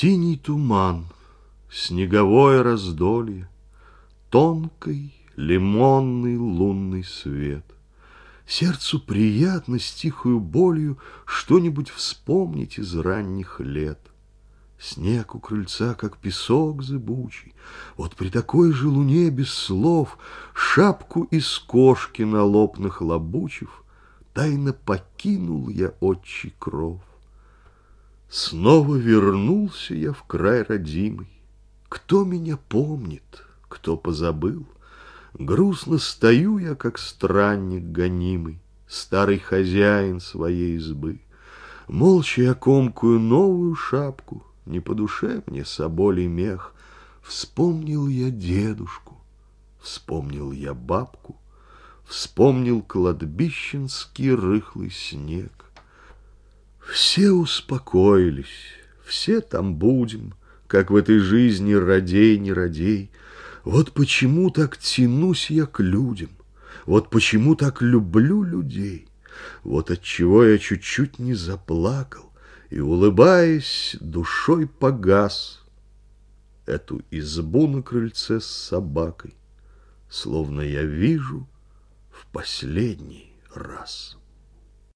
Синий туман, снеговое раздолье, Тонкий лимонный лунный свет. Сердцу приятно с тихою болью Что-нибудь вспомнить из ранних лет. Снег у крыльца, как песок зыбучий. Вот при такой же луне без слов Шапку из кошки на лоб нахлобучив, Тайно покинул я отчий кров. Снова вернулся я в край родимый. Кто меня помнит, кто позабыл? Грустно стою я, как странник гонимый, Старый хозяин своей избы. Молча я комкую новую шапку — не по душе мне соболей мех. Вспомнил я дедушку, вспомнил я бабку, Вспомнил кладбищенский рыхлый снег. Все успокоились, все там будем, Как в этой жизни родей не родей. Вот почему так тянусь я к людям, Вот почему так люблю людей, Вот отчего я чуть-чуть не заплакал, и, улыбаясь, душой погас Эту избу на крыльце с собакой, Словно я вижу в последний раз.